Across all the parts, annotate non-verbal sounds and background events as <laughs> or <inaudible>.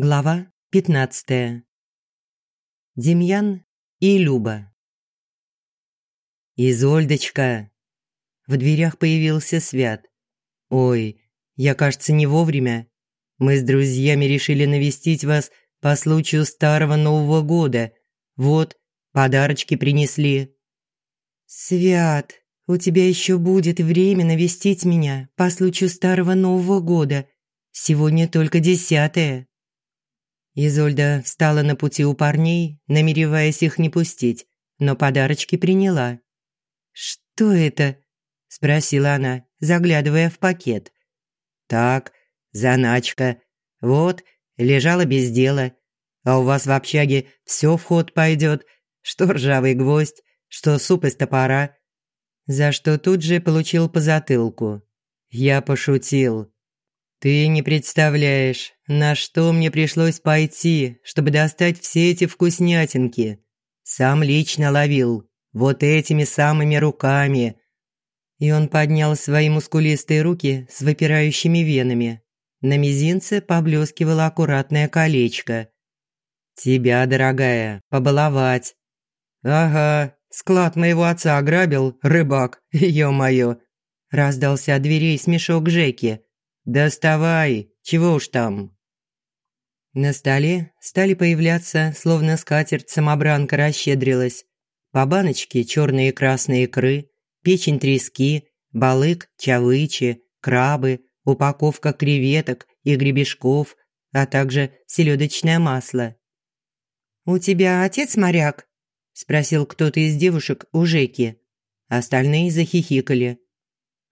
Глава 15. Демьян и Люба. «Изольдочка!» В дверях появился Свят. «Ой, я, кажется, не вовремя. Мы с друзьями решили навестить вас по случаю Старого Нового года. Вот, подарочки принесли». «Свят, у тебя еще будет время навестить меня по случаю Старого Нового года. Сегодня только десятое». Изольда встала на пути у парней, намереваясь их не пустить, но подарочки приняла. «Что это?» – спросила она, заглядывая в пакет. «Так, заначка. Вот, лежала без дела. А у вас в общаге все в ход пойдет, что ржавый гвоздь, что суп из топора». За что тут же получил по затылку. Я пошутил. «Ты не представляешь, на что мне пришлось пойти, чтобы достать все эти вкуснятинки. Сам лично ловил, вот этими самыми руками». И он поднял свои мускулистые руки с выпирающими венами. На мизинце поблескивало аккуратное колечко. «Тебя, дорогая, побаловать». «Ага, склад моего отца ограбил, рыбак, <laughs> ё-моё!» Раздался от дверей смешок Жеки. «Доставай, чего уж там». На столе стали появляться, словно скатерть-самобранка расщедрилась. По баночке черные и красные икры, печень трески, балык, чавычи, крабы, упаковка креветок и гребешков, а также селедочное масло. «У тебя отец моряк?» – спросил кто-то из девушек у Жеки. Остальные захихикали.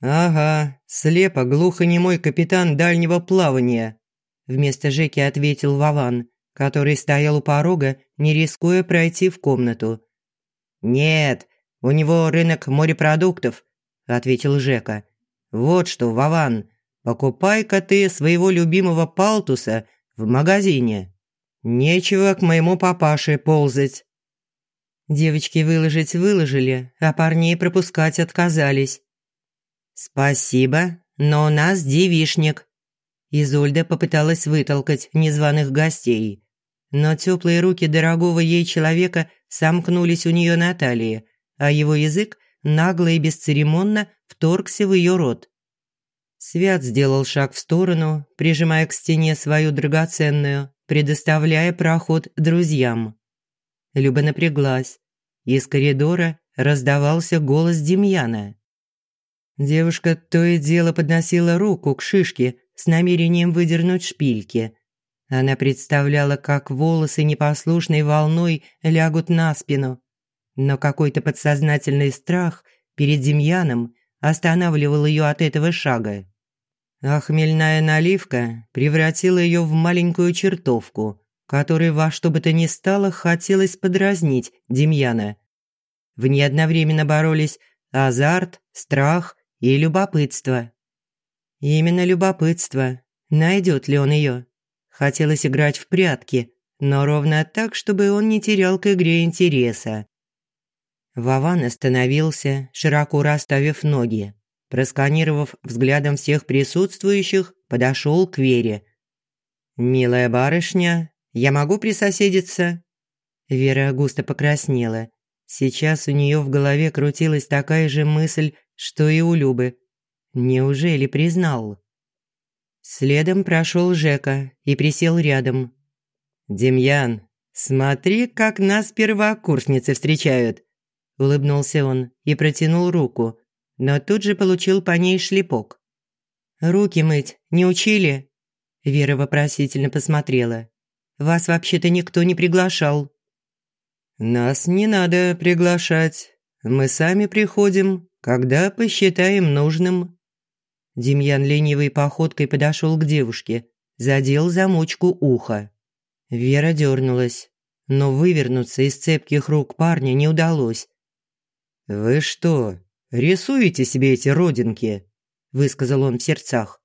«Ага, слепо, глухонемой капитан дальнего плавания», вместо Жеки ответил Вован, который стоял у порога, не рискуя пройти в комнату. «Нет, у него рынок морепродуктов», – ответил Жека. «Вот что, Вован, покупай-ка ты своего любимого палтуса в магазине. Нечего к моему папаше ползать». Девочки выложить выложили, а парней пропускать отказались. «Спасибо, но у нас девишник». Изольда попыталась вытолкать незваных гостей. Но теплые руки дорогого ей человека сомкнулись у нее на талии, а его язык нагло и бесцеремонно вторгся в ее рот. Свят сделал шаг в сторону, прижимая к стене свою драгоценную, предоставляя проход друзьям. Люба напряглась. Из коридора раздавался голос Демьяна. Девушка то и дело подносила руку к шишке с намерением выдернуть шпильки. Она представляла, как волосы непослушной волной лягут на спину. Но какой-то подсознательный страх перед Демьяном останавливал ее от этого шага. А наливка превратила ее в маленькую чертовку, которой во что бы то ни стало хотелось подразнить Демьяна. В ней одновременно боролись азарт, страх и любопытство. Именно любопытство. Найдет ли он ее? Хотелось играть в прятки, но ровно так, чтобы он не терял к игре интереса. Вован остановился, широко расставив ноги. Просканировав взглядом всех присутствующих, подошел к Вере. «Милая барышня, я могу присоседиться?» Вера густо покраснела. Сейчас у нее в голове крутилась такая же мысль, что и у Любы. Неужели признал? Следом прошел Жека и присел рядом. «Демьян, смотри, как нас первокурсницы встречают!» Улыбнулся он и протянул руку, но тут же получил по ней шлепок. «Руки мыть не учили?» Вера вопросительно посмотрела. «Вас вообще-то никто не приглашал». «Нас не надо приглашать. Мы сами приходим, когда посчитаем нужным». Демьян ленивой походкой подошел к девушке, задел замочку уха. Вера дернулась, но вывернуться из цепких рук парня не удалось. «Вы что, рисуете себе эти родинки?» – высказал он в сердцах.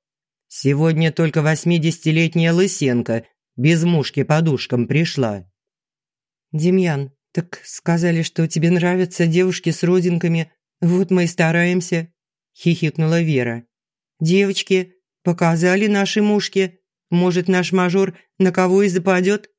«Сегодня только восьмидесятилетняя лысенка без мушки подушкам пришла». «Демьян, так сказали, что тебе нравятся девушки с родинками, «Вот мы и стараемся», – хихикнула Вера. «Девочки, показали наши мушки. Может, наш мажор на кого и западет?»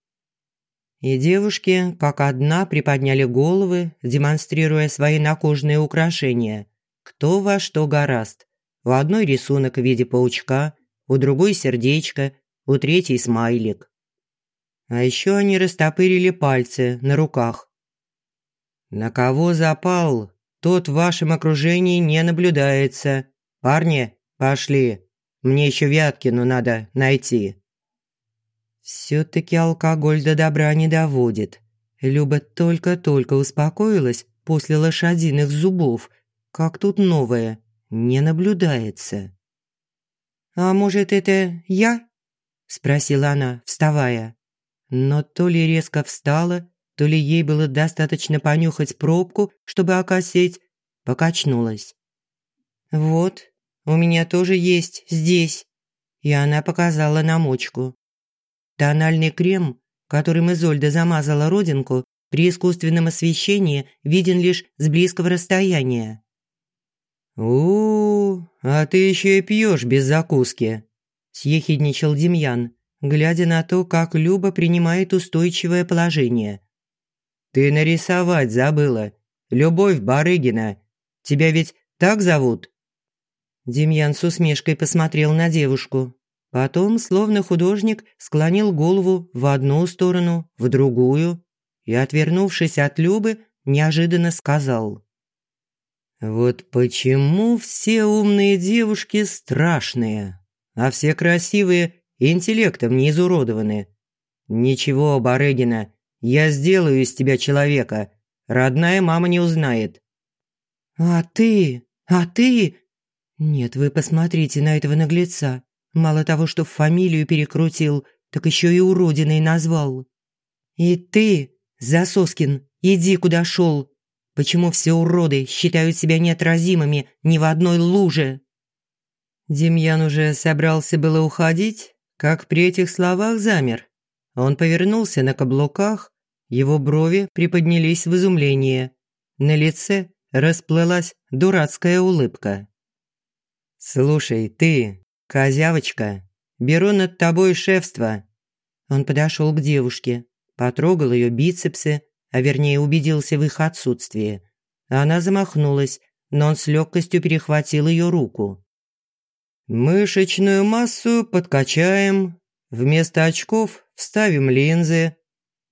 И девушки, как одна, приподняли головы, демонстрируя свои накожные украшения. Кто во что гораст. У одной рисунок в виде паучка, у другой сердечко, у третьей смайлик. А еще они растопырили пальцы на руках. «На кого запал, тот в вашем окружении не наблюдается. Парни, пошли, мне еще Вяткину надо найти». Все-таки алкоголь до добра не доводит. Люба только-только успокоилась после лошадиных зубов. Как тут новое? Не наблюдается. «А может, это я?» – спросила она, вставая. Но то ли резко встала, то ли ей было достаточно понюхать пробку, чтобы окосеть, покачнулась. «Вот, у меня тоже есть здесь», и она показала намочку. Тональный крем, которым Изольда замазала родинку, при искусственном освещении виден лишь с близкого расстояния. «У, -у а ты еще и пьешь без закуски», – съехидничал Демьян, глядя на то, как Люба принимает устойчивое положение. «Ты нарисовать забыла. Любовь Барыгина. Тебя ведь так зовут?» Демьян с усмешкой посмотрел на девушку. Потом, словно художник, склонил голову в одну сторону, в другую и, отвернувшись от Любы, неожиданно сказал. «Вот почему все умные девушки страшные, а все красивые интеллектом не изуродованы? Ничего, Барыгина, я сделаю из тебя человека, родная мама не узнает». «А ты? А ты?» «Нет, вы посмотрите на этого наглеца. Мало того, что фамилию перекрутил, так еще и уродиной назвал. И ты, Засоскин, иди куда шел. Почему все уроды считают себя неотразимыми ни в одной луже?» Демьян уже собрался было уходить, как при этих словах замер. Он повернулся на каблуках, его брови приподнялись в изумление. На лице расплылась дурацкая улыбка. «Слушай, ты, «Козявочка, беру над тобой шефство». Он подошел к девушке, потрогал ее бицепсы, а вернее убедился в их отсутствии. Она замахнулась, но он с легкостью перехватил ее руку. «Мышечную массу подкачаем, вместо очков вставим линзы».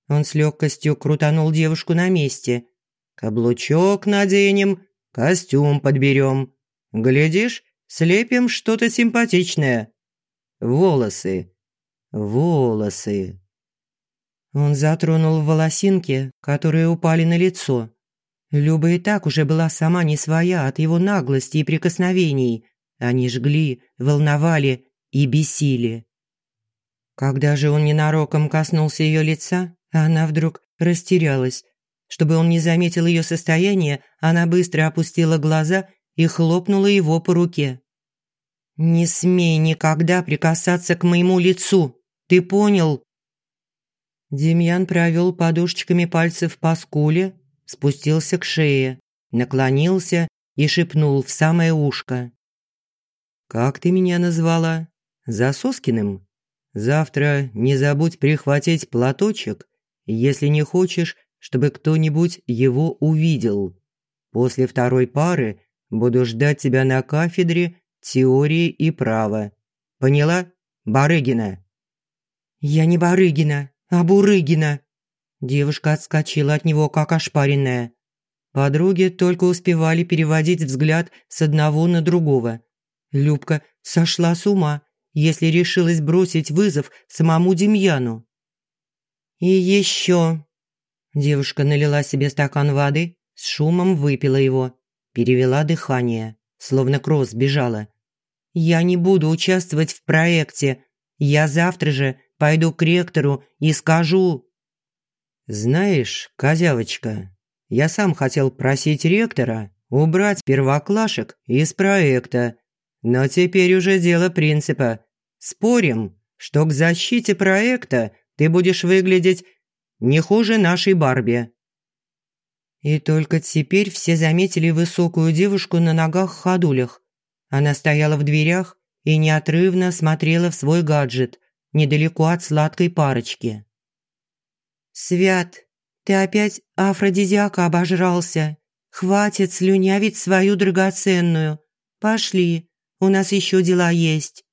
Он с легкостью крутанул девушку на месте. «Каблучок наденем, костюм подберем. Глядишь, Слепим что-то симпатичное. Волосы. Волосы. Он затронул волосинки, которые упали на лицо. Люба и так уже была сама не своя от его наглости и прикосновений. Они жгли, волновали и бесили. Когда же он ненароком коснулся ее лица, она вдруг растерялась. Чтобы он не заметил ее состояние, она быстро опустила глаза и хлопнула его по руке. «Не смей никогда прикасаться к моему лицу, ты понял?» Демьян провел подушечками пальцев по скуле, спустился к шее, наклонился и шепнул в самое ушко. «Как ты меня назвала? Засоскиным? Завтра не забудь прихватить платочек, если не хочешь, чтобы кто-нибудь его увидел. После второй пары Буду ждать тебя на кафедре теории и права. Поняла, Барыгина?» «Я не Барыгина, а Бурыгина». Девушка отскочила от него, как ошпаренная. Подруги только успевали переводить взгляд с одного на другого. Любка сошла с ума, если решилась бросить вызов самому Демьяну. «И еще...» Девушка налила себе стакан воды, с шумом выпила его перевела дыхание, словно кросс бежала. «Я не буду участвовать в проекте. Я завтра же пойду к ректору и скажу...» «Знаешь, козявочка, я сам хотел просить ректора убрать первоклашек из проекта, но теперь уже дело принципа. Спорим, что к защите проекта ты будешь выглядеть не хуже нашей Барби». И только теперь все заметили высокую девушку на ногах-ходулях. Она стояла в дверях и неотрывно смотрела в свой гаджет. недалеко от сладкой парочки. «Свят, ты опять афродизиака обожрался. Хватит слюнявить свою драгоценную. Пошли, у нас еще дела есть».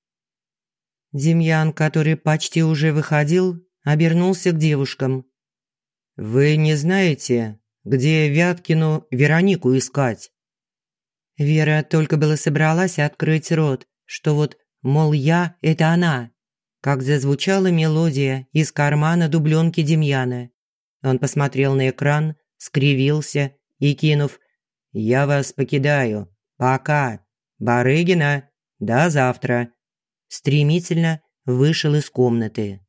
Демьян, который почти уже выходил, обернулся к девушкам. «Вы не знаете, где Вяткину Веронику искать?» Вера только было собралась открыть рот, что вот, мол, я – это она, как зазвучала мелодия из кармана дубленки Демьяна. Он посмотрел на экран, скривился и, кинув «Я вас покидаю. Пока. Барыгина. До завтра», стремительно вышел из комнаты.